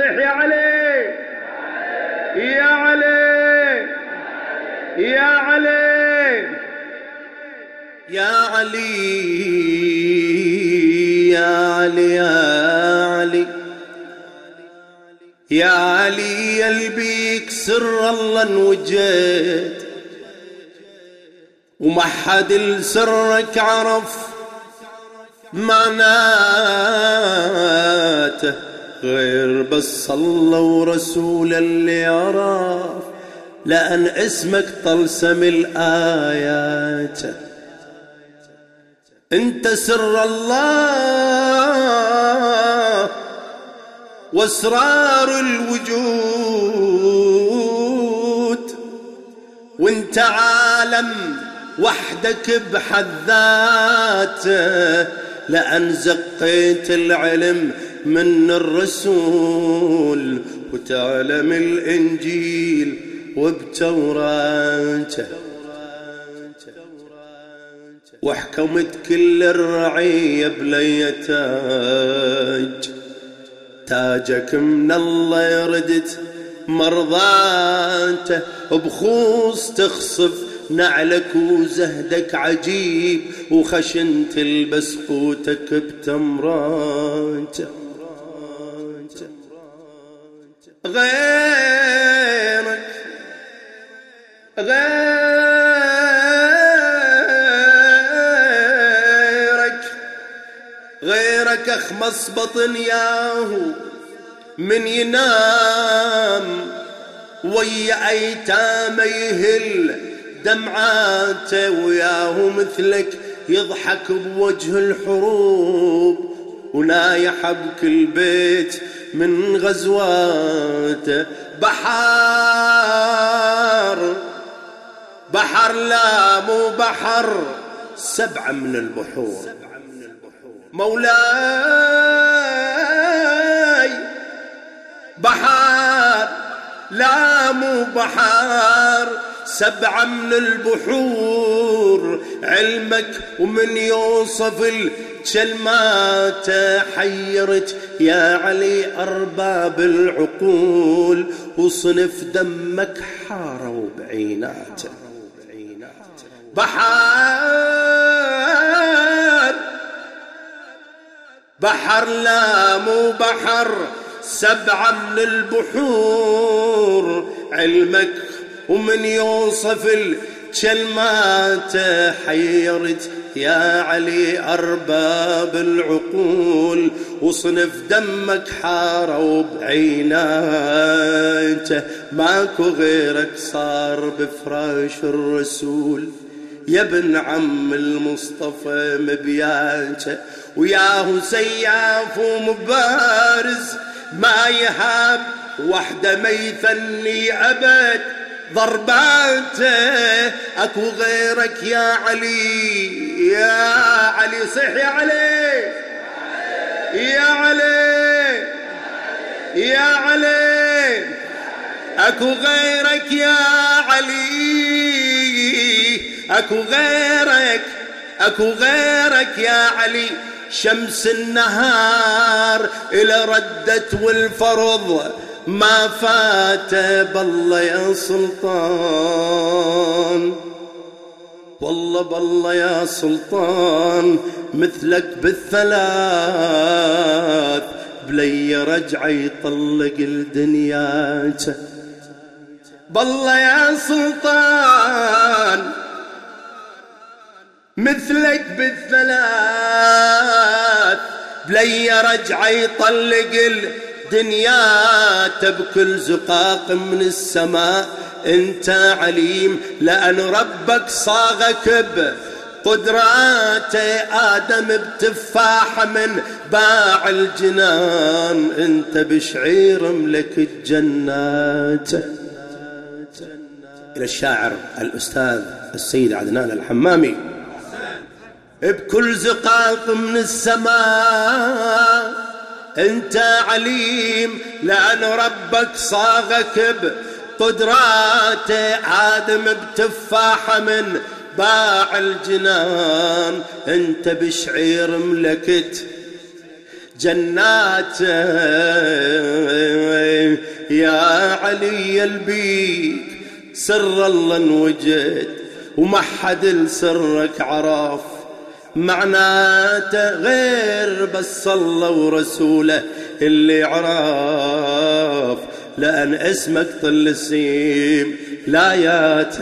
صح يا علي. يا علي. يا علي. يا علي يا علي يا علي. يا علي البيك سر الله انوجد. وما حد لسرك عرف معناته. غير بس الله ورسول اللي عرف لأن اسمك طلسم الآيات. أنت سر الله وأسرار الوجود وأنت عالم وحدك بحد ذاته لأن زقيت العلم من الرسول وتعلم الإنجيل وبتوراته. وحكمت كل الرعية بلي تاج تاجك من الله يردت مرضاته. بخوص تخصف نعلك وزهدك عجيب. وخشن تلبس قوتك بتمراته. غيرك. غيرك. غيرك أخمص بطن ياهو من ينام. ويا ايتام يهل دمعاته وياه مثلك يضحك بوجه الحروب. ونايح بكل بيت من غزواته بحر بحر لا مو بحر سبعة من البحور. مولاي بحر لا مو بحر سبعة من البحور علمك ومن يوصف الكلمات حيرت يا علي أرباب العقول وصنف دمك حاروا بعيناته بحر بحر لا مو بحر سبعة من البحور علمك ومن يوصف الكلمات حيرت يا علي أرباب العقول وصنف دمك حاروا بعيناته ماكو غيرك صار بفراش الرسول. يا ابن عم المصطفى مبياته وياه سياف ومبارز ما يهاب وحده ما يثني أبد ضرباته. اكو غيرك يا علي. يا علي صح يا علي. يا علي. يا علي. اكو غيرك يا علي. اكو غيرك اكو غيرك يا علي. شمس النهار إلى ردت والفرض. ما فات بالله يا سلطان. والله بالله يا سلطان مثلك بالثلاث بلي رجع يطلق الدنيا. بالله يا سلطان مثلك بالثلاث بلي رجع يطلق الدنيا بكل زقاق من السماء. انت عليم لأن ربك صاغك بقدراته آدم بتفاحة من باع الجنان. انت بشعير ملك الجنات. إلى الشاعر الأستاذ السيد عدنان الحمامي. بكل زقاق من السماء. أنت عليم لأن ربك صاغك بقدراته عادم بتفاحة من باع الجنان. أنت بشعير ملكت جناته علي البيك سر الله انوجد وما حد لسرك عرف معناته غير بس الله ورسوله اللي عرف لأن اسمك طل السيم لا ياتي